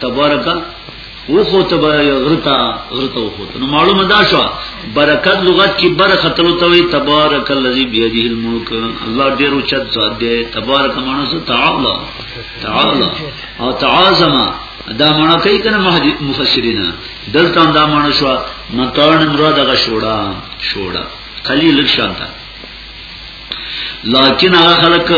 تبارک و خو ته غرتا غرتا و خو ته نو معلومه دا شو برکت لغت کې برکت لو ته تبارک الذی بیده الملک الله ډیر او چت ذات دی تبارک معنی سو تعالی تعالی او تعاظم دا معنی کوي کنه مفسرین دلته دا معنی شو مطلب مراد غشوړه شوړه خلیل شانته لکن هغه خلک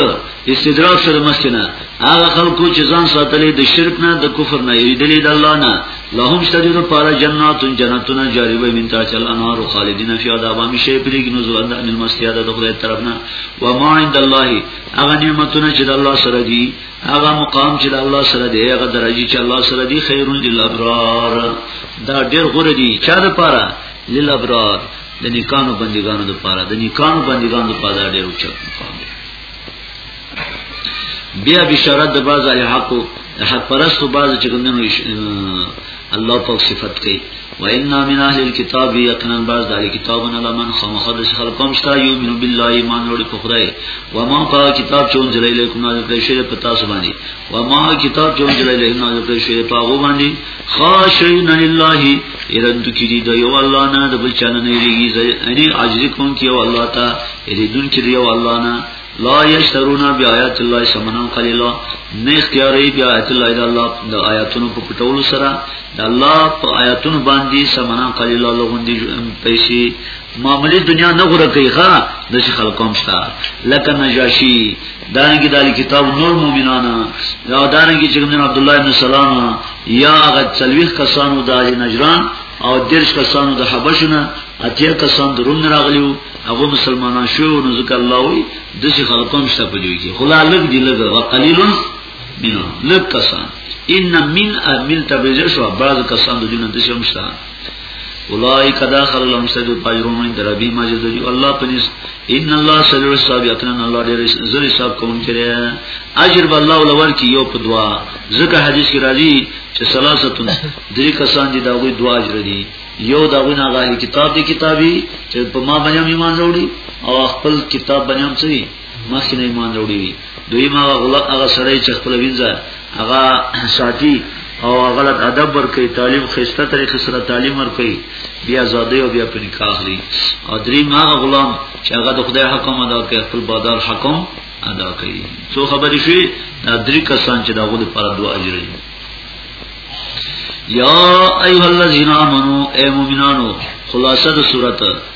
استدراک شو د مسکنه هغه خلکو چې ځان ساتلې د شرک نه د کفر نه یریدلې د الله نه لهم شجره پارا جنات جنتنا جاری وي من تاج الانهار خالدین فی عذاب همیشه پرې کې نزول اند ان المسیح د خدای طرف نه و ما عند الله هغه نعمتونه چې د الله سره دي هغه مقام چې د الله سره دی هغه درجه چې الله سره دی خیر للابرار دا ډېر غوړه دي چا د پاره للابرار د نیکانو بندګانو لپاره د نیکانو بندګانو لپاره دا ډېر اوچت مقام دی بیا بشارت د باز علی حق حق پرستو باز چې کومنو الله پاک صفت کوي و ان من اهل الكتاب یقینا باز د کتابنا لمن خمخد خلقم شتا یؤمن بالله ایمان لري په خدای و ما په کتاب چې انځل الیکم نازل کړی شوی په تاسو باندې و ما کتاب چې انځل الیکم نازل کړی شوی په هغه باندې خاشعين لله ارد کی دی د یو الله نه د بل چانه نه ریږي یعنی عاجز کون کی یو الله تا اریدون کی دی یو الله نه لا یشترون بیاات الله سمنا قلیلا نه اختیاري بیاات الله د الله د آیاتونو په پټولو سره د الله په آیاتونو باندې سمنا قلیلا لغوندي پیسې معاملې دنیا نه غره کوي ښا د خلکو هم شته لکه نجاشي دانګي د کتاب نور مؤمنان یا دانګي چې کوم عبد الله بن سلام یا هغه څلويخ کسانو د نجران او درش کسانو د حبشونه اتیا کسان د روم راغلیو هغه مسلمانان شو نو ځکه الله وي د څه خلقوم شته په دوی کې خلا لګ دی لګ وقلیلن منهم لګ کسان ان من امل تبذر شو بعض کسان د دین د شمشتان اولائک داخل لهم سید پایرون من دربی مجد جو الله پنس ان الله سر حساب یقینا الله ډیر زری حساب کوم کړي اجر به الله ولور کی یو په دعا ځکه حدیث کې راځي چې ثلاثتون درې کسان دي دا غوي دعا اجر دي یو دا غوي نه کتاب دي کتابي چې په ما باندې ایمان وروړي او خپل کتاب باندې هم مخکې نه ایمان وروړي وي دویم هغه غلام هغه سړی چې خپل وینځه هغه ساتي او هغه له ادب ورکړي تعلیم خسته طریقې سره تعلیم ورکړي بیا زاده او بیا پني کاخلي او دریم هغه غلام چې هغه د خدای حکم ادا کوي خپل بازار حکم ادا کوي څو خبرې شي دا درې کسان چې دا غوډه پر دوه اجر دي یا ایها الذین آمنو اے مومنانو خلاصه د سورته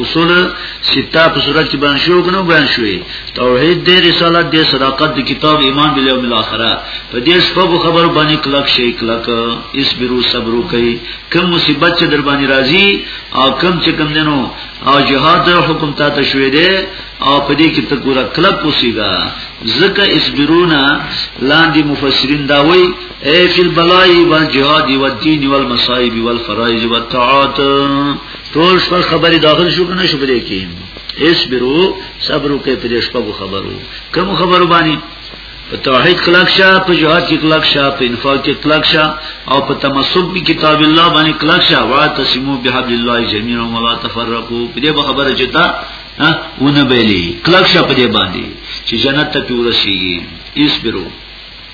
اصول ستا په صورت کې بیان شو کنو بیان شوې توحید دې رسالت دې صداقت دې کتاب ایمان بل یوم الاخره په دې شپږو خبرو باندې کلک شي کلک اس برو صبر کوي کوم مصیبت چې در باندې راځي او کوم چې کوم دینو او جهاد حکم تا ته شوې دې او په دې کې ته ګوره کلک اوسېګا زکه اس برونا لاندې مفسرین دا وایي اے فی البلائی والجهاد والدین والمصائب والفرائض والطاعات ټول شپه خبرې داخل شو کنه شو پرې کې اس برو صبر وکړه پرې شپه خبرو کوم خبرو باندې په توحید کلک شه په جهاد کې کلک شه په انفاق کې کلک شه او په تمسک به کتاب الله باندې کلک شه وا تسمو بحبل الله جميعا ولا تفرقوا په دې خبره چې تا ونه بیلی کلک شه په دې باندې چې جنت ته ورسیږي ایس برو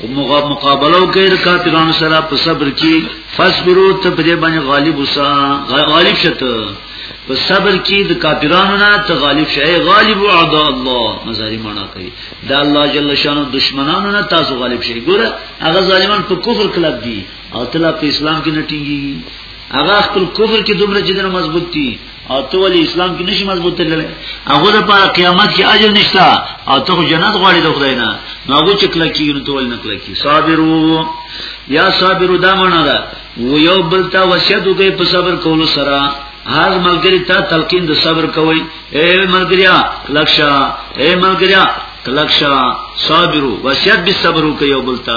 او مقابله کوي د کافرانو سره په صبر کې فصبرو ته په دې باندې غالب وسا غالب شته په صبر کې د کافرانو نه ته غالب شې غالب اعدا الله مزاری معنا کوي دا الله جل شانو دشمنانو نه تاسو غالب شې ګوره هغه ظالمان په کفر کلب دي او تل په اسلام کې نه ټینګي هغه خپل کفر کې دومره جدن مضبوط دي او ته ولې اسلام کې نشي مضبوط تللی هغه د پاره قیامت کې اجر نشته او ته جنت غواړې د خدای نه نو هغه چې کله کې نو ته ولې نه کله کې صابرو یا صابرو دا معنا ده و یو بل ته وصیت وکړي په صبر کولو سره هر ملګری ته تلقین د صبر کوي اے ملګریا لکشا اے ملګریا کلکشا صابرو وصیت به صبرو کوي یو بل ته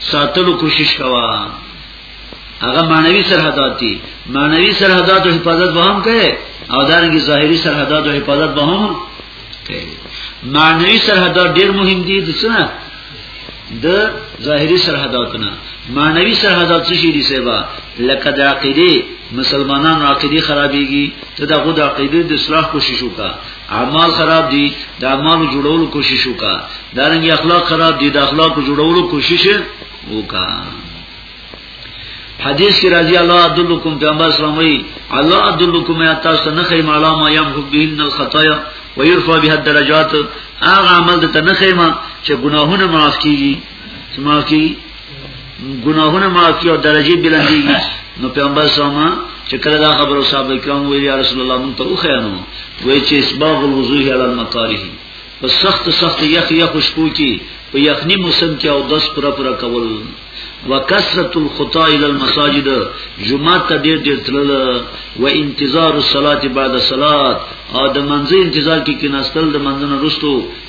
ساتلو کوشش کوا هغه معنوي سرحدات دي معنوي سرحدات او حفاظت به هم کوي او دارنګه ظاهري سرحدات او حفاظت به هم کوي معنوي سرحدات ډیر مهم دي د څه د ظاهري سرحداتونه معنوي سرحدات څه شي دي سبا لکه د عقیده مسلمانانو عقیده خرابېږي ته دغه د عقیده د اصلاح کوشش وکړه اعمال خراب دي د اعمالو جوړولو کوشش وکا دا رنګ اخلاق خراب دي د اخلاقو جوړولو کوشش وکا حدیث کی راضی الله ادلکم پیغمبر اسلام وی الله ادلکم یا تاسو نه خیم علامه یم حب بهن الخطایا ويرفع بها الدرجات هغه عمل د تنخیمه چې ګناهونه معاف کیږي چې معاف کیږي ګناهونه معافي او درجه بلنديږي نو پیغمبر سما چې کله دا خبرو صاحب کرام ویل یا رسول الله مونږ ته وخیانو وای چې اسباغ الوضوء علی المکاره په سخت سخت یخ یخ شپو کې په یخنی موسم کې او دس پر پر کول وکثرت الخطا الى المساجد جمعه ته ډیر ډیر تلل و انتظار الصلاه بعد الصلاه او د منځه انتظار کې کې نستل د منځنه رستو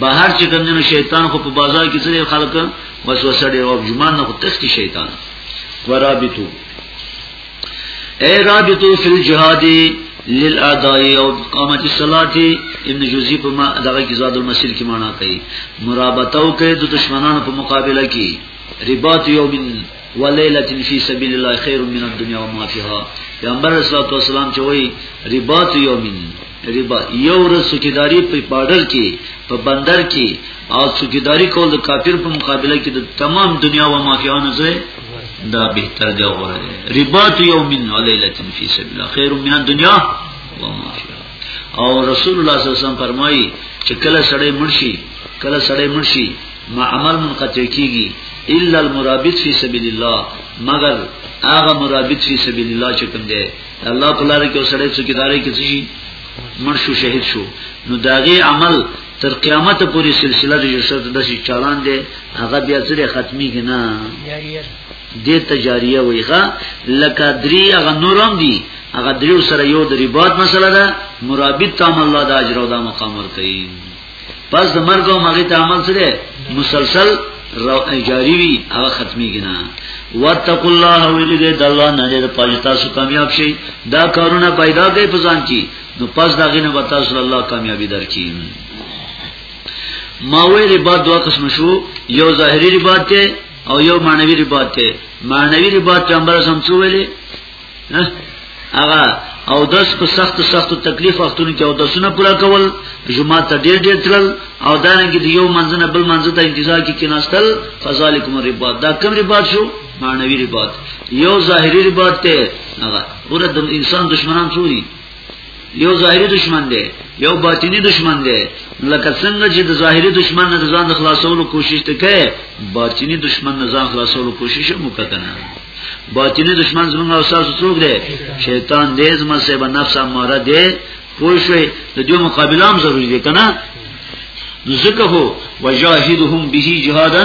بهر چې کوم جنو شیطان خو په بازار کې څه خلک وسوسه ډیر او جمان نه تختی شیطان ورابطو اے رابطو فی الجهاد للادائی او قامت الصلاتی ابن جوزی په ما دغه کې زاد المسیر کې معنا کوي مرابطه او کې د دشمنانو په مقابله کې رباط یوم ولیلۃ فی سبیل الله خیر من الدنیا و ما فیها پیغمبر صلی الله علیه وسلم چې وایي رباط یوم ربا یو ورځ سکیداری په پاډر کې په بندر کې او سکیداری کول د کافر په مقابله کې د تمام دنیا و مافیانو زه دا به تر دی غوړه ربا تو یوم و لیلۃ فی سبیل الله خیر من الدنیا و ما فیها او رسول الله صلی الله علیه وسلم فرمایي چې کله سړی مرشي کله سړی مرشي ما عمل منقطع کیږي الا المرابط فی سبیل الله مگر هغه مرابط فی سبیل الله چې کوم دی الله تعالی کې وسړې څو کې داري کې شي مړ شو شهید شو نو داغه عمل تر قیامت پورې سلسله د یوسف د شي چالان دي هغه بیا سره ختمي کنه دې تجاریه ویغه لکه درې هغه نورم دي هغه درې سره یو د ریبات مسله ده مرابط تام الله د اجر او د مقام ور کوي پس د مرګ او مغی ته عمل سره مسلسل جاری وی هغه ختمي کنا واتق الله ویلګه د الله نه دې پاجتا سو کامیاب شي دا کارونه پیدا کوي په ځان کې نو پس دا غینه وتا صلی الله کامیابی درکې ما وی ربات دوا قسم شو یو ظاهری ربات ته او یو معنوی ربات ته معنوی ربات پیغمبر سم څو ویلي هغه او داس په سخت سخت تکلیف وختونو کې او داسونه پورا کول جمعه ته ډېر ډېر تل او دا نه کې یو منځنه بل منځ ته انتظار کې کېناستل فذالکم الرباط دا کوم رباط شو معنوي رباط یو ظاهري رباط ته هغه ورته انسان دشمنان څوري یو ظاهری دشمن دی یو باطینی دشمن دی لکه څنګه چې د ظاهری دشمن نه ځان د خلاصولو کوشش ته کوي باطینی دشمن نه ځان خلاصولو کوشش هم وکړنه باطینی دشمن زمونږ او تاسو څوک دی شیطان دې زما سه به نفس اماره دی پوه شئ د دې مقابله هم ضروری دی کنه ذکه وجاهدهم به جهادا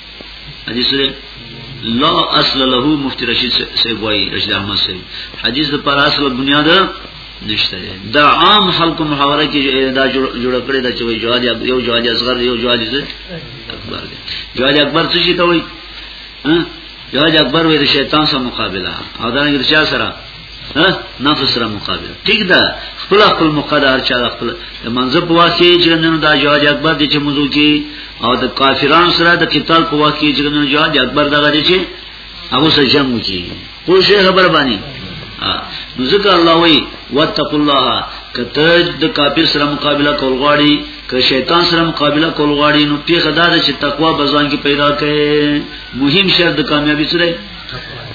حدیث دی لا اصل له مفتی رشید صاحب وای رشید احمد صاحب حدیث د پر اصل بنیاد نشته دا عام خلق محاوره کې دا جوړ کړی دا چې جواد یو جواد اصغر یو جواد اکبر دی جواد اکبر څه شي ته وای جواد اکبر وای د شیطان سره مقابله او دا نه د چا سره ها نفس سره مقابل ټیک ده خپل خپل مقدار چا خپل د منځ په واسي چې نن دا جهاد اکبر دي چې موضوع کې او د کافرانو سره د قتال په وخت کې چې نن جهاد اکبر دغه دي چې هغه سره جنگ وکړي خو شی خبر باندې نو ځکه الله وی واتقوا الله کته د کافر سره مقابله کول غواړي که شیطان سره مقابله کول غواړي نو پیغه دا چې تقوا بزان کې پیدا کړي مهم شرط د کامیابی سره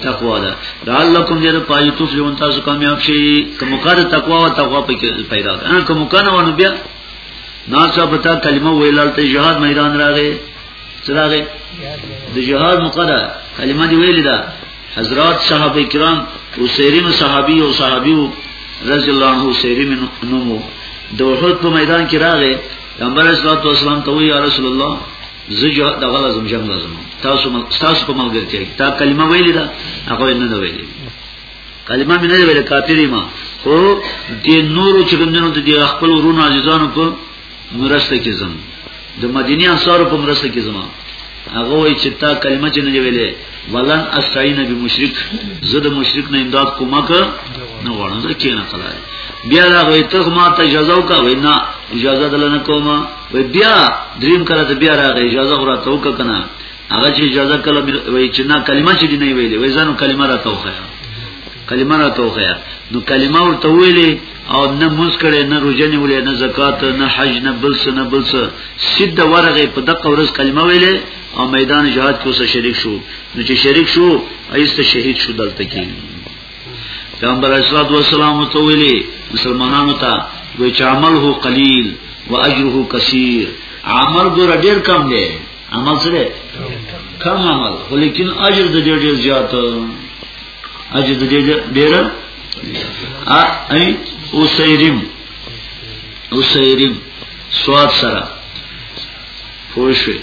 تقوا ده لعلکم جر پای تفلحون تاسو کامیاب شئ کوم کار تقوا او تقوا پکې پیدا ده کوم کار ونه بیا ناسا پتا کلمه ویلال ته جهاد میدان راغی سراغه د جهاد مقدر کلمه دی ویل دا حضرات صحابه کرام او سیرین صحابي او صحابي رضی الله عنه سیرین نومو د وحود په میدان کې راغې پیغمبر اسلام ته وی یا رسول الله زه جو د غلا زم جنگ لازم تاسو مل تاسو په ملګرتیا کې تا کلمه ویلې ده هغه نه نه ویلې کلمه مې نه ویلې کافرې ما خو د نورو چې کومنو ته د خپل ورونو عزیزانو په مرسته کې زم د مدینه انصارو په مرسته کې زم هغه وای چې تا کلمه چې نه ویلې ولن استعین بمشرک زه د مشرک نه امداد کوم که نه وړم زه کینه خلای بیا دا وای ته ما ته اجازه وکا وینا اجازه دلنه کومه وی بیا دریم کله ته بیا راغی اجازه غره ته وک کنه هغه چې اجازه کله وی چې نه کلمه چې دی نه ویلې وی ځانو کلمه را توخه کلمه را توخه نو کلمه ورته ویلې او نه موږ کړي نه روزنه ولې نه زکات نه حج نه بل څه نه بل څه سید ورغه په دغه ورځ کلمه ویلې او میدان جهاد کې وسه شریک شو نو چې شریک شو ایسته شهید شو دلته کې پیغمبر اسلام والسلام ته ویلي مسلمانانو ته وی چې عمله قلیل واجره کثیر عمل ګور ډیر کم دی عمل سره کم عمل ولیکن اجر د ډیر ډیر زیات اجر د ډیر ډیر ا ای اوسیرم اوسیرم سواد سره خوشی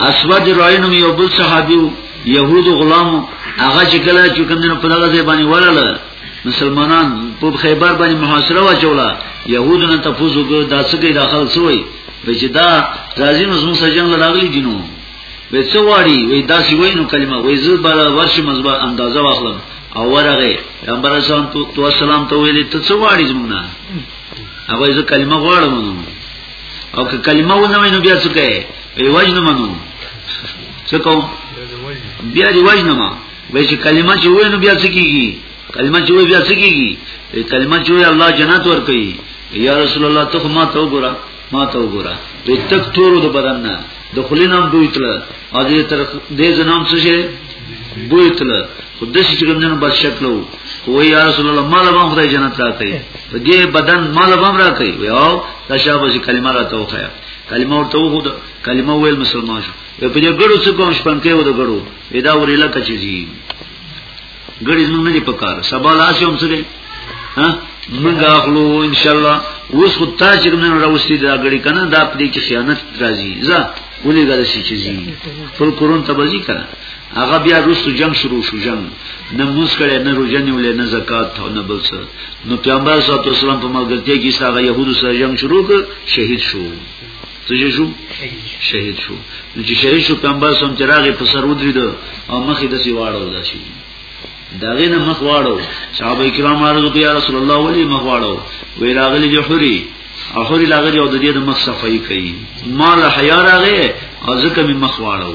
اسود راینو یو بل صحابي يهود غلام هغه چې کله چې کوم نه په دغه ځای باندې ولاله مسلمانان په خیبر باندې محاصره واچولا يهودو نه تفوز وکړ دا څه کې داخل شوی به چې دا راځي نو زموږ سجن لراغلي دینو وې څو واړي وې دا سی وې نو کلمه وې زړه بل ورش مزبا اندازه واخلم او ورغه پیغمبر اسلام تو سلام ته ویلې ته څو واړي زموږ نه هغه زه کلمه غواړم او که کلمه ونه وینو بیا څه کوي وی وجنه منو څه کوم بیا دی وجنه ما وی چې کلمه چې وینو بیا څه کیږي کلمه چې بیا څه کیږي کلمه چې الله جنت ور کوي یا رسول الله ته ما ته وګوره ما ته وګوره د تک تورو د بدن نه د خلینام دوی تل او دې تر دې زنام څه شي دوی تل خو د شي چې کوم نه بس شکل وو وای یا رسول الله مال به خدای جنت راکړي په دې بدن مال به راکړي وای او تشابه چې کلمه راته وخیا کلمه ورته وو کلمه ویل مسلمان شو په دې ګړو څه کوم شپن کې و د ګړو ودا وريله کچې زی ګړې زمونږ نه دی پکار سبا لاس هم څه دی ها موږ اخلو ان شاء الله اوس خو تا چې موږ راوستي دا ګړې کنه دا پدې کې خیانت راځي ځه ولې غلسي چیزي ټول قرون تبزي کنه هغه بیا روسو جنگ شروع شو جنگ نه موږ کړه نه روزه نیولې نه زکات او نه بل څه نو پیغمبر صلی الله علیه وسلم په ملګرتیا کې هغه يهودو سره جنگ شروع کړ شهید شو څه شو شهید شو نو چې شهید شو پیغمبر سم چراغ په سر ودرید او مخې د سی واړو داسي داغه نه مخ واړو صحابه کرام عرض کوي یا رسول الله ولی مخ واړو وی راغلی جو حری او حری راغلی او د دې د مخ صفائی کوي مال حیا راغی او ځکه می مخ واړو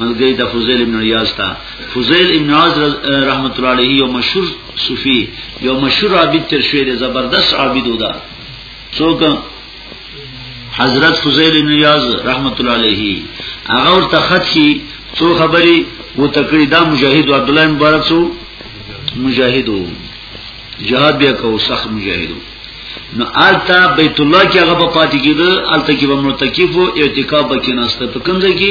ملګری د فضیل ابن عیاض تا فضیل ابن عیاض رحمت الله علیه یو مشهور صوفي یو مشهور عابد تر شوی دی زبردست عابد ودا څوک حضرت فضیل ابن عیاض رحمت الله علیه هغه ورته خط کی څو خبري و تکړی دا مجاهد عبد الله مبارک سو مجاهدو جهاد بیا کو سخت مجاهدو نو آلتا بیت الله کې هغه په پاتې کېده آلتا کې به مرتکف او اعتکاف وکیناسته په کوم ځای کې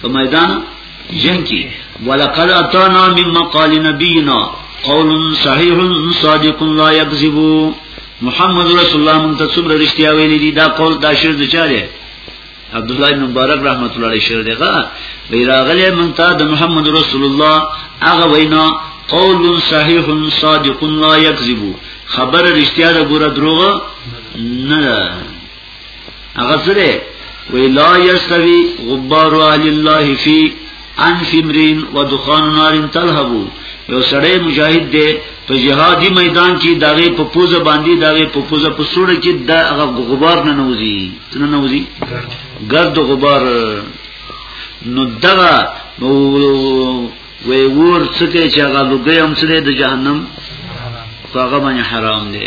په میدان جنگ کې ولقد اتانا من مقال نبینا قول صحیح صادق لا یکذب محمد رسول الله مونږ ته څومره رښتیا ویلي دي دا قول دا شعر د چا دی عبد الله بن مبارک رحمت الله علیه شعر دی ښا بیراغله مونږ ته د محمد رسول الله هغه وینا قول صحیح صادق لا یکذب خبر رښتیا ده ګوره دروغ نه هغه سره وی لا یستوی غبار علی الله فی انف امرین و دخان نار تلهبو یو سړی مجاهد دی په جهادي میدان کې دغه په پوزه باندې دغه په پوزه په سوره کې د هغه غبار نه نوځي څنګه نوځي ګرد غبار نو دغه وی ور څه کې چې هغه لوګي هم سره د جهنم هغه باندې حرام دی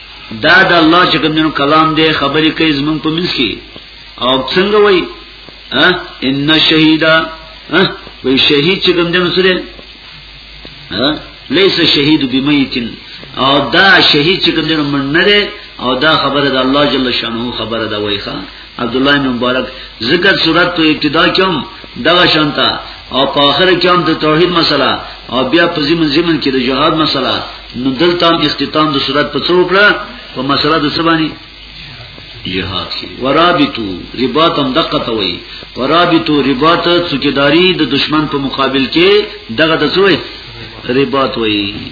دا د الله چې کوم کلام دی خبرې کوي زمون په منځ کې او څنګه وای ها ان شهیدا ها وی شهید چې کوم دنو سره ها ليس شهید بمیتن او دا شهید چې کوم دنو منره او دا خبره د الله جل شانه خبره دا وای ښا عبد الله بن مبارک ذکر صورت په ابتدا کې هم دغه شانتا او په اخر کې هم د توحید مسله او بیا په زمن زمن کې د جهاد مسله نو دلته هم اختتام د صورت په څو کړه په مسله د سبانی جهاد کې ورابطو رباط هم دقه ته وایي ورابطو رباط څوکیداری د دشمن په مقابل کې دغه د څوې رباط وایي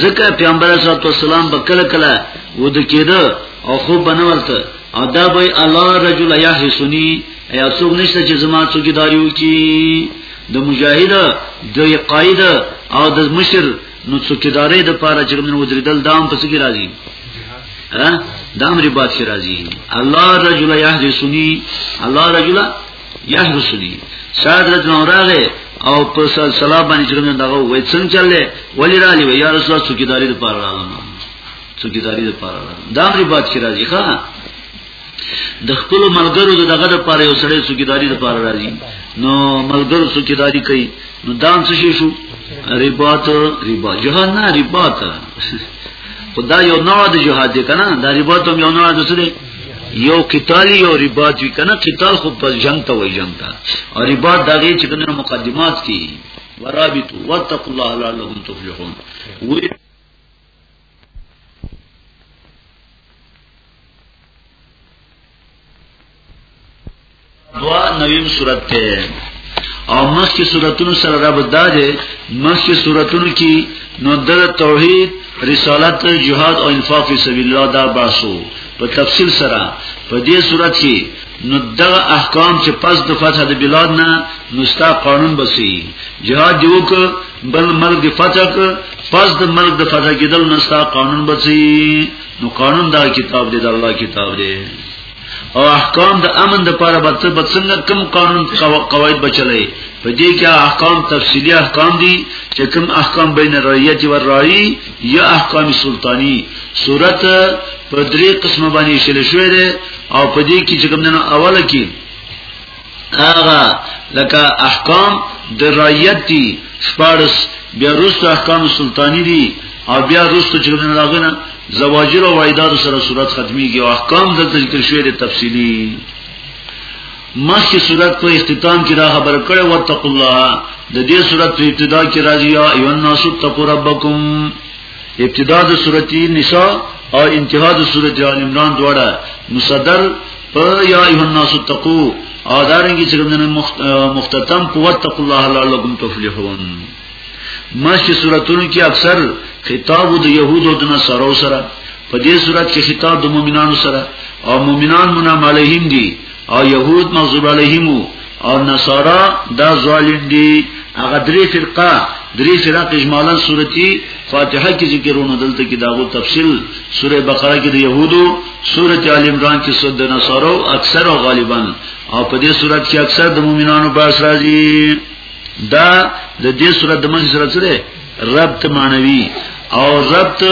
ځکه پیغمبر صلی الله علیه وسلم بکله کله ود کېده او خو بنورته او دا به الله رجل یا حسنی یا څوک نشته چې زما څوګیداری وکي د مجاهد د قائد او د مشر نو څوګیداری د پاره چې موږ ودریدل دام پس کی راځي ها دام ری باد کی راځي الله رجل یا حسنی الله رجل یا حسنی شاید رجل راغه او په سلام باندې چې موږ دغه وای څنګه چلې ولی را لې یا رسول څوګیداری د پاره راغله څوکیداری د پاره دا غي باد چې راځي ښا د خپل ملګرو د دغه د پاره یو سړی څوکیداری د پاره راځي نو ملګرو څوکیداری کوي نو دام څه شي شو رباط ربا جهاد نه رباط خدا یو نوع د جهاد دی کنه دا رباط هم یو نوع د څه دی یو قتالی یو رباط وی کنه قتال خو په جنگ ته وای جنگ ته او رباط دغه چې کنه مقدمات کی ورابطو واتقوا الله لعلكم تفلحون دوا نویم صورت ته او مخکې صورتونو سره رابط دا دی مخکې صورتونو کې نو د توحید رسالت جهاد او انفاق فی سبیل الله دا باسو په تفصیل سره په دې صورت کې نو دغه احکام چې پس د فتح د بلاد نه نوستا قانون بسی جهاد یو ک بل مرګ دی فتح کړ پس د مرګ د فتح کېدل نستا قانون بچي نو قانون دا کتاب دی د الله کتاب دی او احکام د امن د پاره به څه بڅنګ کم قانون قواعد بچلې په دې کې احکام تفصیلی احکام دي چې کم احکام بین رعیت و رعی یا احکام سلطانی صورت په درې قسمه باندې شل شوې ده او په دې کې چې کوم نه اوله کې هغه لکه احکام د رعیت دي شپارس بیا رست احکام سلطانی دي او بیا رست چې نه راغنه زواجر او وعیدات سره صورت ختميږي او احکام د ذکر شوی د تفصیلی مخکې صورت په اختتام کې دا خبر کړه وتق الله د دې صورت په ابتدا کې راځي یا ایو الناس تقوا ربکم ابتدا د سورته نساء او انتها د سورته ال عمران دواړه مصدر په یا ایه الناس تقو او دارنګي چې کومنه مختتم قوت تق الله لعلکم تفلحون ماشي سوراتونو کې اکثر خطاب د يهودو د نصارو سره په دې صورت کې خطاب د مؤمنانو سره او مؤمنان منعم علیهم دي او يهود مغضوب عليهم او نصارا دا ظالم دي هغه درې فرقه درې فرق اجمالا سورتي فاتحه کې ذکرونه دلته کې داغو تفصیل سوره بقره کې د يهودو سوره ال عمران کې سود نصارو اکثر او غالبا او په دې صورت کې اکثر د مؤمنانو باس راځي دا د دې صورت د منځ سره سره ربط معنوي او ربط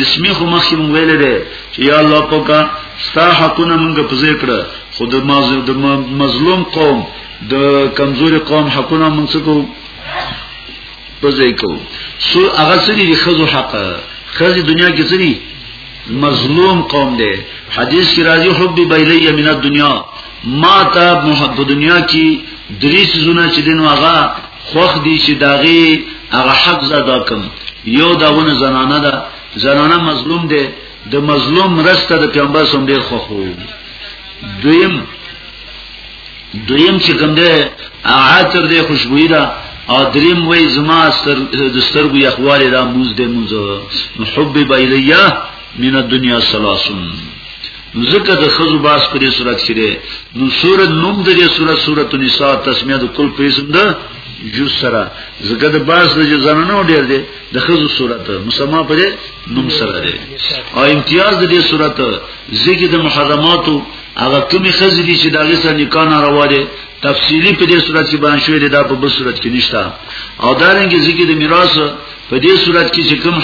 اسمی خو مخکې مونږ ویل دي چې یا الله پاکه ستا حقونه مونږ په ذکر خود د مظلوم قوم د کمزوري قوم حقونه مونږ څخه په ذکر سو هغه سری دي خزو حق خزي دنیا کې سری مظلوم قوم دی حدیث کی راضی حب بیلی من الدنیا ما تا محب دنیا کی دریس زونه چې دین واغه خوخ دی چې داغي هغه حق زده کوم یو داونه زنانه ده زنانه مظلوم ده د مظلوم رسته د پیغمبر سم ډیر خوخو دویم دویم چې کوم ده عطر ده خوشبوئی ده او دریم وای زما ستر د سترګو یخواله را موز ده موز محب بایلیه من الدنیا سلاسون ذکر د خزو باس په دې صورت کې ده نو سورۃ نوم د دې سورۃ سورۃ النساء تسمیه د کل پیسم ده جو سره ذکر د باس د زنانو ډیر ده د خزو سورۃ مسما په دې نوم سره ده او امتیاز د دې سورۃ ذکر د محرماتو هغه کومې خزې دي چې دغه سره نکاح ناروا دي تفصیلی په دې صورت کې بیان شوی دی دا په بل صورت کې نشته او دا رنګ ذکر د میراث په دې صورت کې چې کوم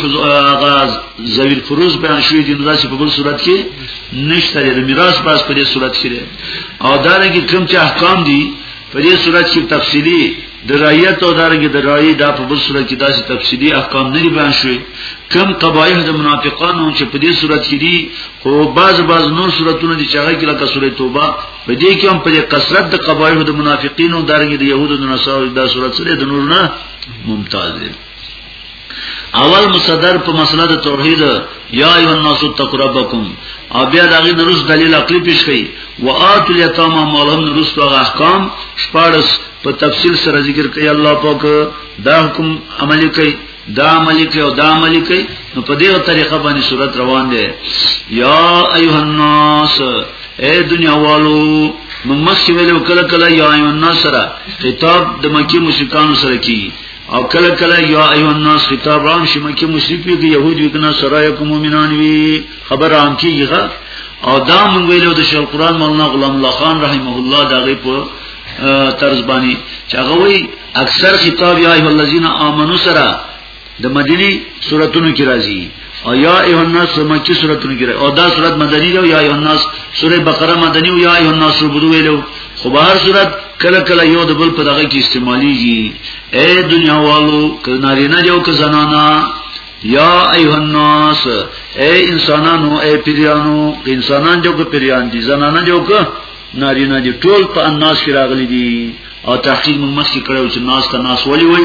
غاز زویل فروز بیان شوی دی نو داسې په بل صورت کې نشته د میراث پاس په دې صورت کې او دا رنګ کوم چې احکام دي په دې صورت کې تفصیلی د رعیت او دارنګه د رعی دا په بل صورت کې داسې تفصیلی احکام نه دی بیان شوی کم قبایح د منافقانو چې په دې صورت کې دي خو بعض بعض نور صورتونه دي چې هغه کې لکه سورې توبه په دې کې هم په کثرت د قبایح د منافقینو دارنګه د يهودو د نصارو دا صورت سره د نور نه ممتاز دی اول مصدر په مسله د توحید یا ایو الناس تقربکم او بیا دغه نرس دلیل عقلی پیش کړي و آت الیتام مالهم نرس تو احکام شپارس په تفصیل سره ذکر کوي الله پاک دا حکم عملی کوي دا عملی کوي او دا عملی کوي نو په دې طریقه باندې صورت روان دي یا ایو الناس اے دنیا والو نو مخی ویلو کله کله یا ایو الناس سره خطاب د مکی مشرکانو سره کی او کله کله یا ایو الناس خطاب رام شي مکی مشرک وی یهود وی کنا سره یکم مومنان وی خبر عام کیږي او دا مونږ ویلو د شیخ قران مولانا غلام الله خان رحمه الله دا غي په طرز باندې چې هغه وی اکثر خطاب یا ایو الذین آمنو سره د مدینی سوراتونو کې راځي او یا ایه الناس مکی سوراتونو کې راځي او دا سورات مدنی دی یا ایه الناس سوره بقره مدنی او یا ایه الناس عبدو ویلو خو به هر سورات کله کله یو د بل په دغه کې استعمالیږي اے دنیا والو کناری نه جو که زنانا یا ایه الناس اے انسانانو اے پیرانو انسانان جو که پیران دي زنانا جو که ناری نه دي ټول په الناس کې راغلي دي او تحقیق مخکې کړو چې ناس ته ناس ولي وي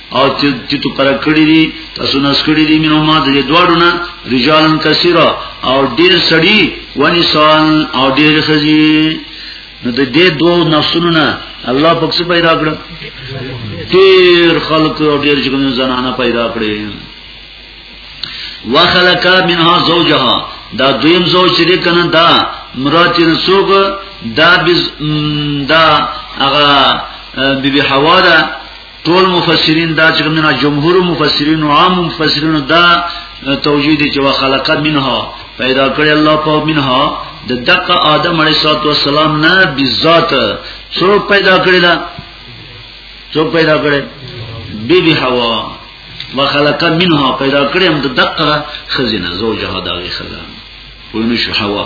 او چې تو پر کړی دي تاسو نس کړی دي مینه ما دې دواړو نه رجالن کثیره او ډیر سړی ونی سوال او ډیر خزي نو د دې دوه نفسونو نه الله پاک څه پیدا کړ ډیر خلق او ډیر ژوند زنانه پیدا کړې وخلق منها زوجها دا دویم زوج چې کنه دا مراد چې څوک دا بز دا هغه بیبي حوا ده ټول مفسرین دا چې کومه جمهور مفسرین او عام مفسرین دا توجیه دي چې وا خلق منها پیدا کړی الله په منها د دقه آدم علیه السلام نه بذات څو پیدا کړی دا څو پیدا کړی بی بی حوا وا خلق منها پیدا کړی هم د دقه خزینه زوجها دا وی خزانه وینو شو حوا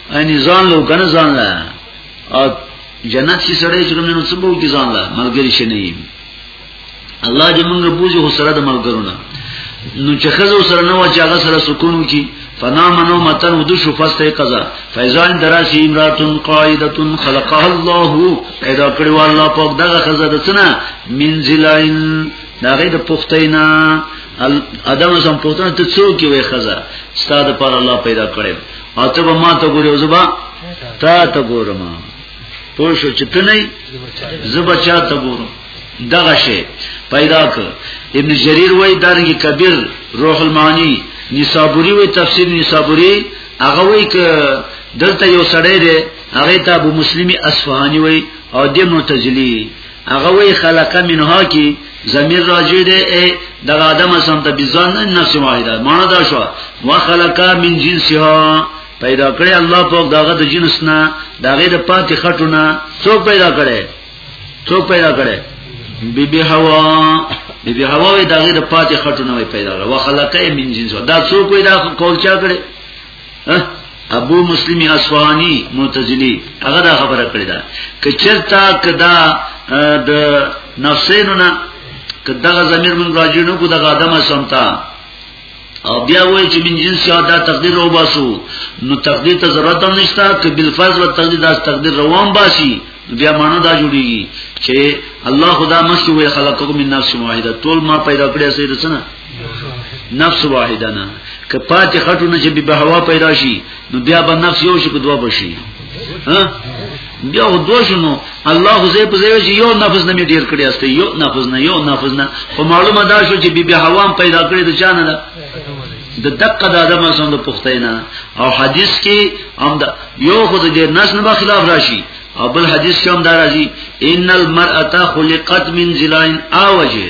ان ځان لو کنه ځان لا او جنت چې سړی چې کوم نو څه بو کې ځان لا ملګری شي نه الله دې موږ بوزي هو سره د ملګرونه نو چې خزو سره نو چې هغه سره سکون کی فنا منو متن ودو شو فسته قضا فیزان دراسی امراتن قائدتن خلقها الله پیدا کړو الله پاک دغه خزه د سنا من زلاین دغه د پختینا ادم سم پختنه ته څوک وي خزه ستاد پر الله پیدا کړو او ته به ما ته ګورې او زبا تا ته ګورم پوه شو چې ته نه زبا چا ته ګورم دغه شی پیدا ک ابن جریر وای دارنګ کبیر روح المعانی نسابوری وای تفسیر نسابوری هغه وای ک دلته یو سړی دی هغه ته ابو مسلمی اصفهانی وای او د معتزلی هغه وی خلق منها کی ضمیر راجع ده ای د آدم سم ته بيزان نفس واحده معنا دا شو وخلق من جنسها پیدا کړی الله پاک داغه د جنس نه داغه د پاتې خټونه څوک پیدا کړي څوک پیدا کړي بی بی حوا بی بی حوا وی داغه د پاتې خټونه وی پیدا کړ وخلق من جنسها دا څوک وی دا کول چا کړي ابو مسلم اسوانی معتزلی هغه دا خبره کړی دا کچرتا کدا د نفسینو نه کداغه زمير من راجینو کو دغه ادم سمتا او بیا وای چې من جنس یا دا تقدیر او باسو نو تقدیر ته ضرورت هم نشته ک بالفرض و تقدیر دا تقدیر روان باشي بیا مانو دا جوړیږي چې الله خدا مخکې وی خلقکم من نفس واحده ټول ما پیدا کړی سید څنګه نفس واحده نه که پاتې خټونه چې به هوا پیدا شي نو بیا به نفس یو شي کو دوه بشي ها بیا و دوه شنو الله زې په زې چې یو نفس نه می ډیر کړی است یو نفس نه یو نفس نه خو معلومه دا شو چې به به هوا پیدا کړی د چا نه ده د دقه د ادم اسلام د پختینا او حدیث کې هم دا یو خو د نس نه خلاف راشي او بل حدیث کې هم دا راځي ان المرأه خلقت من ذلائن اوجه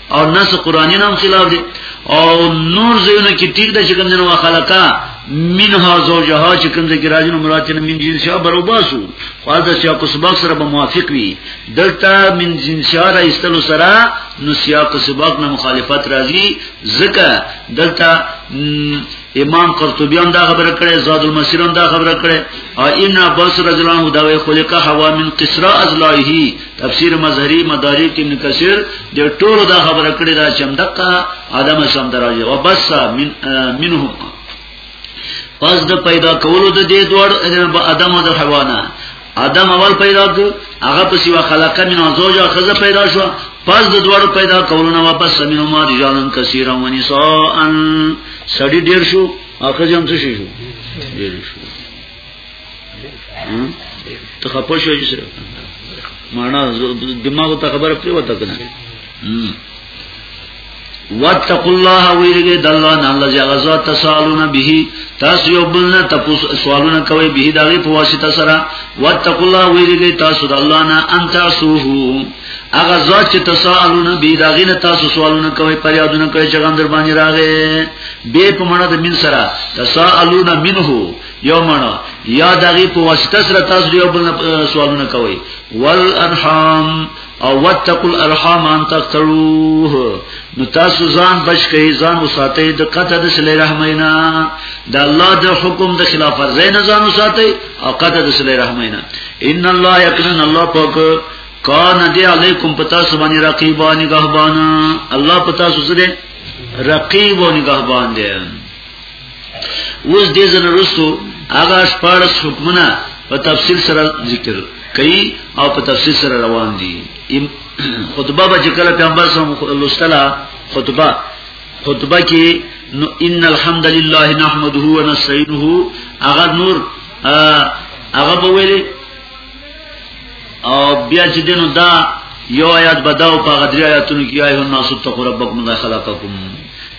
او نس قرآنی نام خلاف دی او نور زیونه کی ٹھیک ده چې کوم دنو خلقا منها زوجها چې کوم ذکر راځي نو مراد چې من جنس یا بروباسو خو دا چې کو سبق سره به موافق وي دلته من جنس یا را استلو سره نو سیاق سبق نه مخالفت راځي ځکه دلته امام قرطبی هم دا خبره کړې زاد المسیر هم دا خبره کړې او ان عباس رضی الله عنه دا وی خلقه هوا من قصرا ازلایه تفسیر مظهری مدارک ابن کثیر د ټولو دا خبره کړې دا چې مدقه ادم سم دراځي او بس من منهم پس د پیدا کولو د دې دوړ ادم او د حوانا ادم اول پیدا کو هغه په سیوا خلق من زوج او خزه پیدا شو پس د دوړ پیدا کولو نه واپس سمینو ما رجالن کثیرا و نساء سړی ډیر شو اخر جام څه شو ډیر شو ته خپه شوې چې معنا دماغ ته خبره پری وته کنه واتقوا الله ویرګه د الله نه الله جل غزا تسالون به تاسو یو بل نه تاسو سوالونه کوي به دا په واسطه سره واتقوا الله ویرګه تاسو د الله نه ان تاسو هغه ذات چې تسالونه بي داغه نه تاسو سوالونه کوي پریادونه کوي چې غندر باندې راغې به په معنی د من سره تسالونه منه یو معنی یا دغه په واسطه سره تاسو یو بل سوالونه کوي والارحام او واتقوا الارحام ان تقتلوه نو تاسو ځان بچ کړئ ځان وساتئ د قطع د صله رحمینا د الله د حکم د خلاف ورزۍ نه ځان وساتئ او قطع د صله رحمینا ان الله یقینا الله پاک کان دی علیکم پتا سبانی رقیبان نگهبان الله پتا سوزره رقیب و نگهبان دی اوس دې زنه رسو هغه شپارس حکمونه په تفصیل سره ذکر کوي او په تفصیل سره روان دي خطبه به ذکر پیغمبر صلی الله علیه وسلم خطبه خطبه کې نو ان الحمد لله نحمده ونستعينه هغه نور هغه به ویلي او بیا چې دینو دا یو آیات بداو په غدری آیاتونو کې آیه الناس تقوا ربکم ذا خلقکم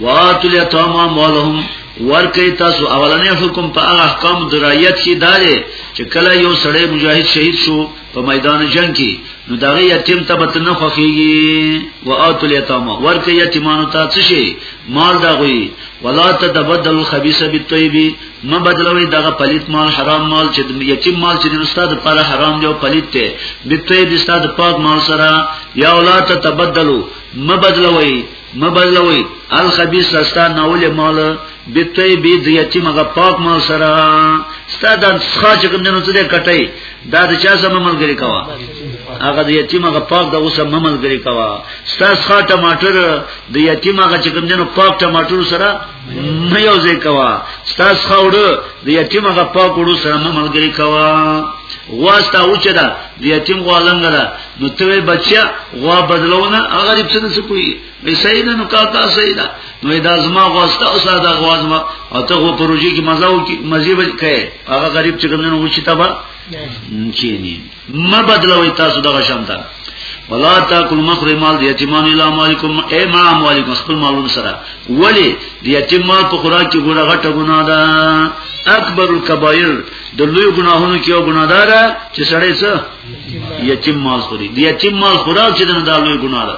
واتو لیتاما مولهم ورکی تاسو اولنې حکم په هغه احکام درایت کې داري چې کله یو سړی مجاهد شهید شو په میدان جنگ کې نو دا غي یتیم ته بت نه خوخیږي واتو لیتاما ورکی یتیمانو ته څه شي مال دا غوي ولا تتبدل الخبيث بالطيب ما بدلوي دغه پلیت مال حرام مال چې یتیم مال چې د استاد لپاره حرام دی او پلیت دی بته د استاد پاک مال سره یا ولا تتبدلوا ما بدلوي ما بدلوي الخبيث استاد ناول مال بته بي د یتیم هغه پاک مال سره استاد څخه چې کوم نه څه کټي دا د چا سم ملګری کوا هغه د یتیم هغه پاک د اوسه مملګری کوا استاد ښه ټماټر د یتیم هغه چې کوم نه پاک ټماټر سره مې یو ځای کوا ستاس خوړو د یتیم هغه پاک وړو سره مې ملګری کوا واستا اوچه ده د یتیم غوا لنګ ده نو ته بچیا غوا بدلونه هغه دې څه نه سپوي به صحیح ده نو کا تا صحیح ده نو دا زما غوستا او ساده غوا زما او ته غو پروژي کې مزه وکي مزه وکي هغه غریب چې کوم نه وچی تبا کینی ما بدلوي تاسو دغه شانته ولا تاکل مخری مال د یتیمان الا مالکم ای ما مالکم خپل مالون سره ولی د یتیم مال په خوراک کې ګوره غټه ګناه ده اکبر الکبائر د لوی ګناهونو کې یو ګناه ده چې سړی څه یتیم مال خوري د یتیم مال خوراک چې نه دا لوی ګناه ده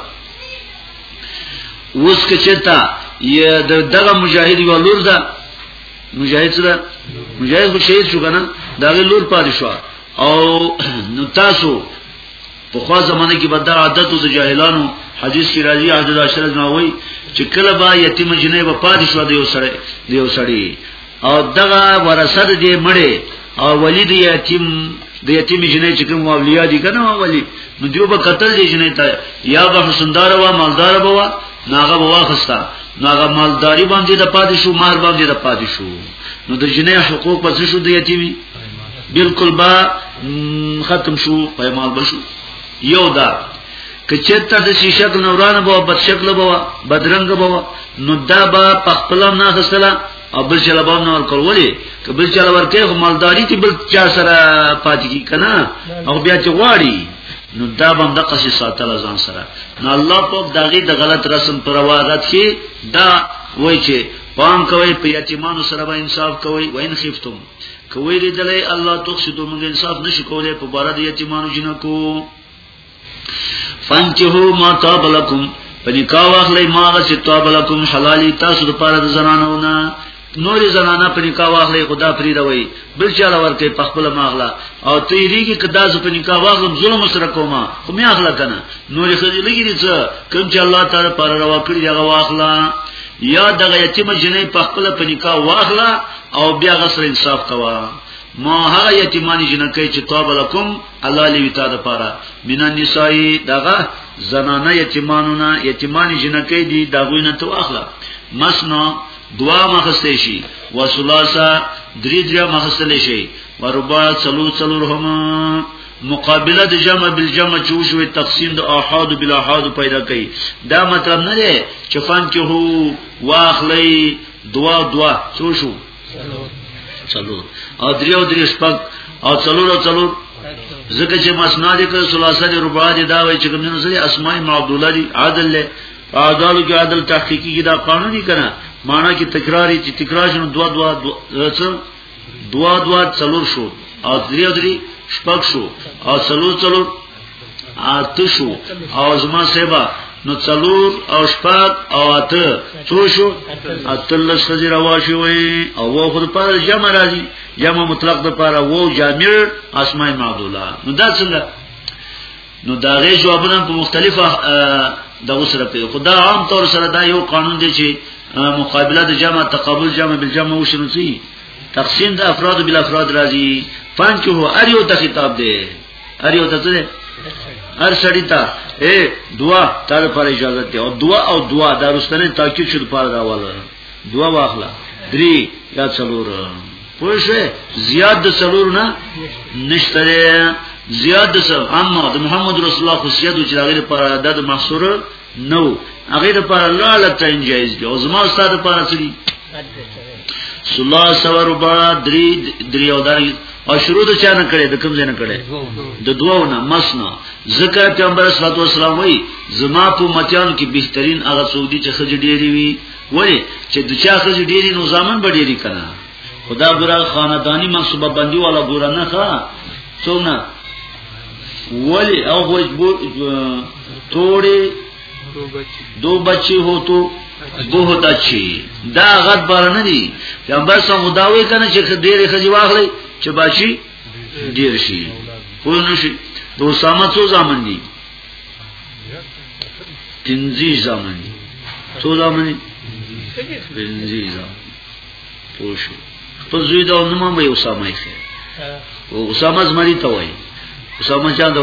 اوس که چتا یا د دغه مجاهد یو لور ده مجاهد سره مجاهد خو شهید شو کنه دا لور پاتې شو او نو تاسو په خوا زمانه کې بد عادت او جاهلانو حدیث کې راځي حضرت عشرت نه وای چې کله با یتیم جنې په پاتې شو دیو سره دیو سړی او دغه ورثه دې مړې او ولید یتیم د یتیم جنې چې کوم اولیاء دي کنه ولی نو دیو به قتل دي جنې ته یا به حسندار و مالدار به و ناغه به واخستا ناغه مالداری باندې د پاتې شو مال باندې د پاتې شو نو د جنې حقوق پس شو د یتیمی بالکل با ختم شو پیمال بشو یو دا کچته د شیشک نورانه بو بد شکل بو بدرنګ بو نو دا با پخپل نه خسلا او بل چلا به نه ورکول ولی که بل چلا ورکه خو مالداری تی بل چا سره پاتې کی کنه او بیا چې غواړي نو دا بم د قصې ساتل ځان سره نو الله په دغه د غلط رسم پر وادت کې دا وای چې پام کوي په یتیمانو سره به انصاف کوي وین خفتم کوي دې دلې الله تقصدو موږ انصاف نشي کولای په بار د یتیمانو جنکو فانکهو ما تاب لکم پدې کا واخلې ما غ چې تاب لکم حلالي تاسو لپاره د زنانو نه نورې زنانه پدې کا واخلې خدا پری دوي بل چاله ورکه په خپل ماغلا او تیریږي کدا ز پدې کا واخلم ظلم سره کومه خو مې اخلا کنه نورې خځې لګی دي چې کوم چې الله تعالی پر روا کړی هغه واخلا یا دغه یتیم جنې په خپل پدې کا واخلا او بیا غسر انصاف کوا ما هغه یتیمانی جنکه چې طاب لکم الله لوی تا د پاره من النساء دغه زنانه یتیمانونه یتیمانی جنکه دی دغه نه تو اخلا مسنا دوا مخسته شي وسلاسا درې درې مخسته شي وربا چلو چلو رحم مقابله د جمع بالجمع چوشوي تقسیم د احاد بل احاد پیدا کوي دا مطلب نه دی چې فن کې هو واخلي دوا دوا څو شو څلور او درې او درې شپږ او څلور او څلور ځکه چې مسنا دي که ثلاثه دي رباع دي دا وایي چې کوم نه سړي اسماء معدوله دي عادل له عادل کې عادل تحقیقي دا قانوني کنه معنا کې تکراری چې تکرار شنو دوا دوا څو دوا دوا څلور شو او درې درې شپږ شو او څلور څلور اته شو او زما سبا نو څلور او شپږ او اته څو شو اتلس خزی رواشي وي او و خود پر جمع راځي جمع مطلق د پاره وو جامع اسماء معدوله نو دا څنګه نو دا غي جوابونه په مختلفه دغه سره په خدا عام طور سره دا یو قانون دی چې مقابله د جمع تقابل جمع بالجمع وشنو سي تقسیم د افراد بل افراد راځي پنځه هو ار یو ته خطاب دی ار یو ته څه دی هر سړی ته اے دعا تر پر اجازه ته او دعا او دعا دا رستنه تاکید شو پر دا والا دوا واخلا دری یا څلور پوه شئ زیاد د څلور نه نشته زیاد د څلور اما د محمد رسول الله خو سیادو چې هغه پر عدد محصور نو هغه د پر الله لته جایز دی او زما استاد پر اصلي سلا سور با دری دری او دری او شروع د چا نه کړي د کوم ځای نه کړي د دوو نه مسنا ذکر پیغمبر صلی الله علیه وسلم وی زما په متیان کې بهترین هغه څوک دي چې خځې ډېری وي ولی چې د چا خځې ډېری نو ځامن به ډېری کنه خدا ګره خاندانی منصوبه بندي والا ګره نه ښه څونه ولی او ګوج بو توړي دو بچی هو تو بہت اچھی دا غد بار نه دي پیغمبر سم مداوي کنه چې ډېر خځي واخلي چې بچي ډېر شي خو نه شي دو سامه څو ځامن دي پنځه ځامن دي څو ځامن دي پنځه ځامن پوه شو خپل زوی دا نومه مې اسامه یې او اسامه زمری ته وایي اسامه چا دا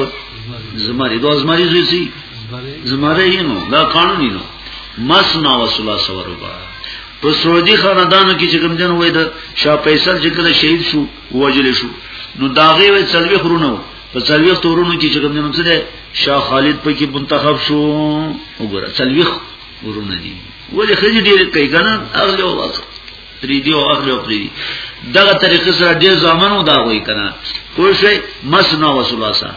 زمری دا زمری زوی سي زمری یې نو دا قانوني نو مسنا وسلا سور وبا په سعودي خاندانو کې چې کوم جن وای دا شاه فیصل چې کله شهید شو وجل شو نو داغه وای څلوي خرونه په څلوي تورونو کې چې کوم جن څه ده شاه خالد په کې منتخب شو وګوره څلوي خرونه دي ولې خځې ډېر کوي کنه اغلی او واسه پری دی او اغلی او پری دی دغه طریقې سره ډېر ځامنو دا وایي کنه کوی شي مسنا وسلاسا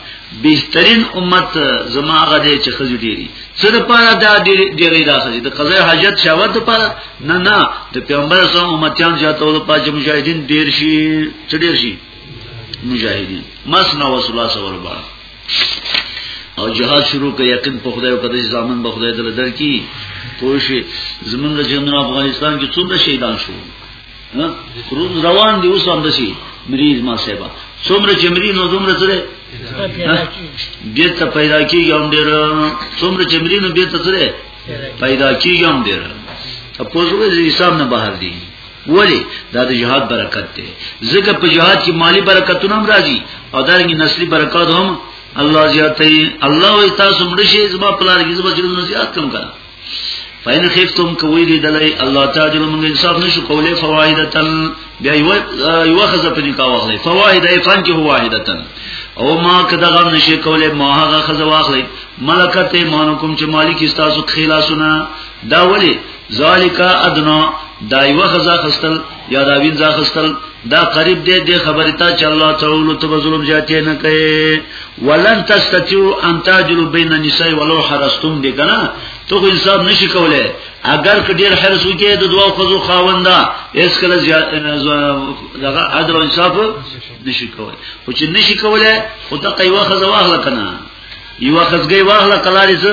بهترین امت زما هغه دی چې خځې ډېری څه د پاره دا ډېری ډېری دا خځې د قضای حاجت شاوه د پاره نه نه د پیغمبر سره امتیان زیاتولو پاج مجاهدین ډېر شي څه ډېر شي مجاهدین مسنا وسلاسا وربا او جهاد شروع کړ یقین په خدای او کده ځامن به خدای دل درکې پوه شي زمونږ د جنوب افغانستان کې څومره شهیدان شو روز روان دی اوس هم دسی مریض ما صاحب څومره چې مریض نو څومره سره بیا ته پیدا کیږي هم ډیر څومره چې مریض نو بیا ته سره پیدا کیږي هم ډیر په پوزو د حساب نه بهر دی ولی دا د جهاد برکت دی ځکه په جهاد کې مالی برکتونه هم راځي او دا رنګ نسلی برکات هم الله زیاتې الله وي تاسو مړ شي زما پلار کې زما جنونه زیات کم کړه فین خفتم کوی دی دلای الله تعالی موږ انصاف نشو کولای فوائدتن بیا یو یو خزه په نکاح واخلې فوائد ای فن کې فوائدتن او ما کدا غم نشي کولای ما هغه خزه واخلې ملکته مانکم چې مالک استاسو خلاصونه دا ولی ذالک ادنا دا یو خزا خستل یا دا وین ځا خستل دا قریب دی د خبرې ته چې الله تعالی ته ظلم جاتې نه کوي ولن تستطيعوا ان تاجلوا بين النساء ولو حرستم دې کنه ته خو انصاف نشي کولای اگر که ډیر حرس وکې د دوه خزو خاوندا اس کله دغه عدل او انصاف نشي کولای خو چې نشي کولای خو ته قیوا خزوا اخلا کنه یو خزګي واخلا کلاري څه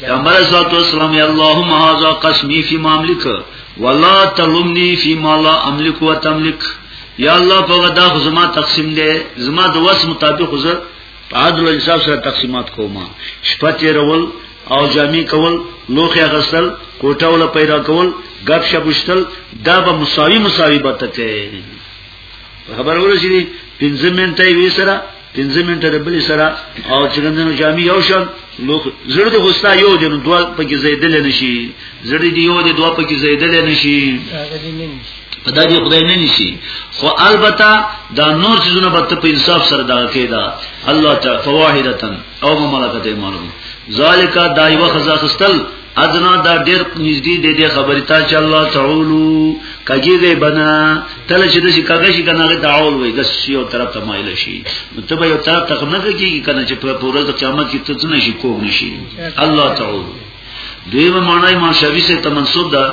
پیغمبر صلی الله علیه وسلم اللهم هذا قسمی فی ما املک ولا تلمنی فی ما لا املک وتملک یا الله په دا خو زما تقسیم دی زما د وس مطابق زه په عدل او انصاف سره تقسیمات کوم شپه تیرول او جامع کول لوخه غسل کوټه ول پیدا کول غب شپشتل دا به مساوي مساوي بتته خبر ورسېږي پنځه منټه وی سره پنځه منټه د بلی سره او چرندنو جامع یو شان لوخ زړه د هوستا یو د نو دوه پکې زیدل نشي زړه دی یو د دوه پکې زیدل نشي دا دې خدای نه نشي خو البته دا نور چیزونه به ته په انصاف سره دا کېدا الله تعالی فواحدتن او مملکت ایمانو ذالک دایو خزاستل ادنا دا ډیر نږدې دی د خبرې ته چې الله تعالی کګی دی بنا تل چې د کګی شي کنه له تعاول وي د یو طرف ته مایل شي ته به یو طرف ته نه کیږي کنه چې په پوره د قیامت کې ته نه شي کوم نشي الله تعالی دیو معنی ما شوی سے تمنصوب دا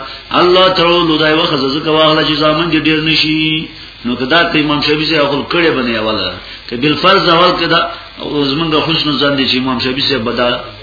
الله تعالی دای وخت زکه واغله چې زامن دې ډیر نشي نو کدا ته امام شوی سے خپل کړه بنه اوله ک بل فرض اول کدا او زمونږ حسن زندې چې امام شوی سے بدا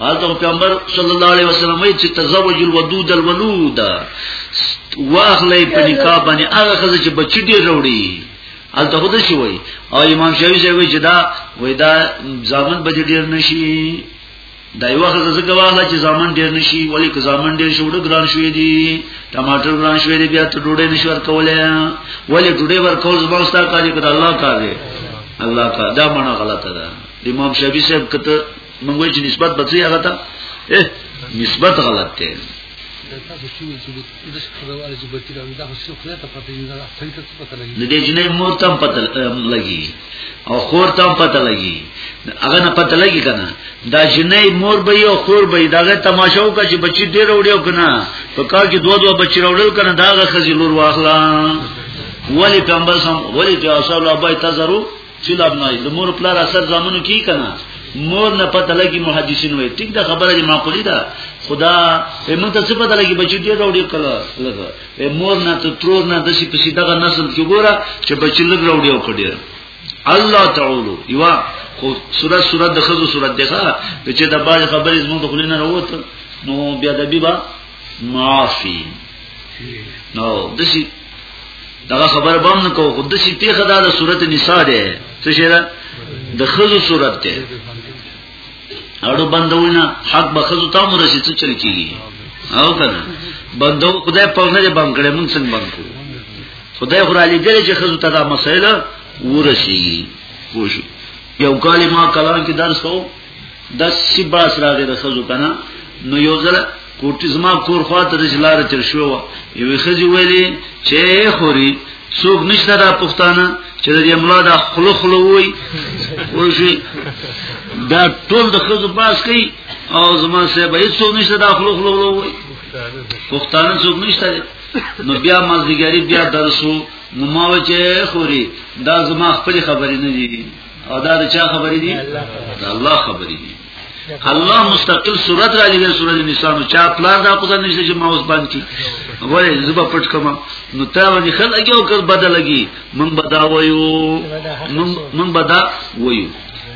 حضرت پیغمبر صلی الله علیه وسلم وی چې تزوج الودود الولود واخلې په نکاح باندې هغه خزه چې بچی ډیر وروړي الته خود شي وای او امام شافعي چې وای چې دا وای دا ځامن بچی ډیر نشي دا یو خزه زګه واخله چې ځامن ډیر نشي ولی که ځامن ډیر شي وړ ګران شوې دي ټماټر ګران شوې دي بیا ته ډوډۍ نشي ورکولای ولی ډوډۍ ورکول زما ستا کاری کړه الله کار دی الله کا دا معنی غلطه ده امام شافعي صاحب کته موږ وایو چې نسبت به څه هغه ته نسبت غلط دی نو دې جنې مور تم پته لګي او خور تم پته لګي هغه نه پته لګي کنه دا جنې مور به یو خور به داغه تماشا وکړي چې بچی ډېر وړیو کنه په کار کې دوه دوه بچی وړل کنه داغه خزي لور واخلا ولی پیغمبر سم ولی ته اصل ابای تزرو چلاب نه د مور پلار اثر زامنو کی کنه مور نه پته لګي محدثین وي ټیک دا خبره دی معقولی ده خدا موږ ته څه پته لګي بچی ډیر وړي کله لګا مور نه ته ترور نه د شي په دغه نسل کې ګوره چې بچی لګ وړي او کډیر الله تعالی یوا خو سوره سوره د خزو سوره دغه چې د باج خبرې زموږ د خلینو راوته نو بیا د بیبا معافی نو د شي دا خبر بام نه کو خود سی پیخه دا د صورت نساء ده څه شه ده د خزو صورت ده اړو بندونه حق به خزو ته مو رسې څه چل کیږي او کنه بندو خدای په نه بم کړې مونږ څنګه بم کو خدای خو را لګل چې خزو ته دا مسایل ورسیږي کوشش یو کال ما کلام کې درس وو د سیباس راغی د خزو کنه نو یو ځل کوټی زما کور خواته د جلاره تر شو یو خزي ویلي چې خوري څوک نشته دا پښتانه چې د املا د خلو خلو وای ورشي دا ټول د خزو پاس کوي او زما سه به هیڅ نشته دا خلو خلو وای پښتانه څوک نشته نو بیا مازیګری بیا درسو نو ما وچه خوري دا زما خپل خبرې نه دي او دا د چا خبرې دي د الله خبرې دي الله مستقل صورت را لګل سورۃ النساء نو چا پلان دا قدرت نشته چې ما اوس باندې کی وای زبا پټ کما نو تا باندې خل اگې او کړ بدلږي من بدا وایو من بدا وایو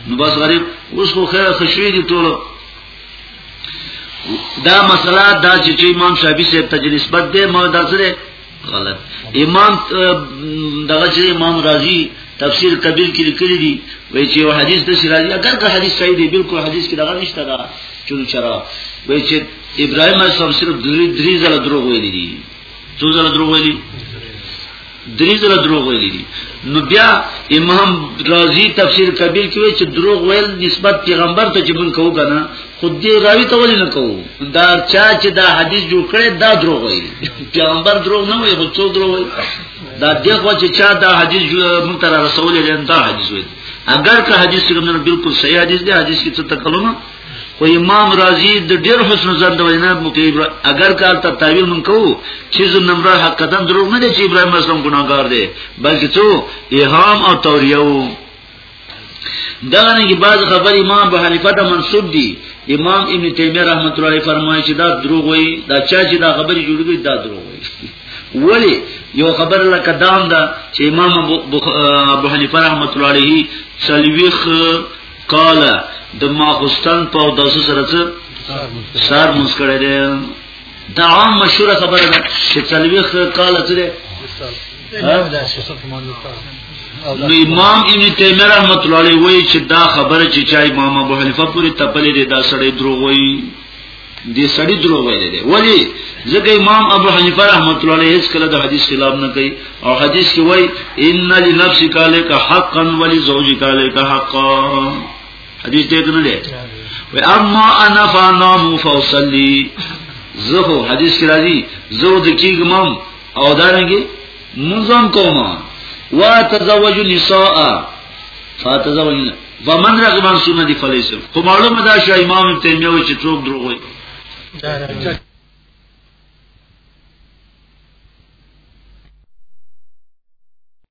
نو بس غریب اوس خو خیر خوشوي دي ټول دا مسله دا چې امام شافعي صاحب ته نسبت ده ما دا سره غلط امام دغه چې امام رازی تفسیر کبیر کې لیکلي دي وای چې یو حدیث د شرازی اگر که حدیث صحیح دی بالکل حدیث کې دغه نشته دا چلو چرا وای چې ابراهیم علیه السلام صرف درې درې ځله دروغ ویلي دي څو ځله دروغ ویلي درې ځله دروغ ویلي دي نو بیا امام رازی تفسیر کبیر کې وای چې دروغ ویل نسبت پیغمبر ته چې مونږ کوو کنه خود دې راوي ته ولې نه کوو دا چا چې دا حدیث جوړ کړي دا دروغ وایي پیغمبر دروغ نه وایي خو څو دروغ وایي دا دغه چې چا دا حدیث مونږ ته رسول دي دا حدیث وایي اگر که حدیث کوم نه بالکل صحیح حدیث دی حدیث کې څه تکلم خو امام رازی د ډیر حسن زند وینا مکیب اگر کال ته تعویل من کو چې زنمره حق قدم دروغ نه دی چې ابراهیم اسلام ګناګار دی بلکې څو ایهام او توریو دا نه کی بعض خبر امام ابو حنیفه ته منسوب دي امام ابن تیمیه رحمت الله علیه فرمایي چې دا دروغ وي دا چا چې دا خبرې جوړوي دا دروغ وي ولی یو خبر لکه دام دا چې امام ابو حنیفه رحمت الله علیه سلویخ قال د ماخستان په داسو سره سر مسکړه دا عام مشهور خبره ده چې څلويخ کال ترې نو امام ابن تیمیه رحمت الله علیه وایي چې دا خبره چې چا امام ابو حنیفه پوری تپلې ده دا سړی دروغ وایي دې سړی دروغ وایي دی ولی ځکه امام ابو حنیفه رحمت الله علیه هیڅ کله د حدیث خلاف نه کوي او حدیث کې وایي ان لنفسک علیک حقا ولزوجک علیک حقا حدیث دې کنه دی و اما انا فنام فصلی زه حدیث کې راځي زه د کیګم او دارنګي منظم کوم وا تزوج النساء فاتزوج ومن رغب عن سنتي فليس خو معلومه ده چې امام ابن تیمیه وایي چې څوک دروغ وایي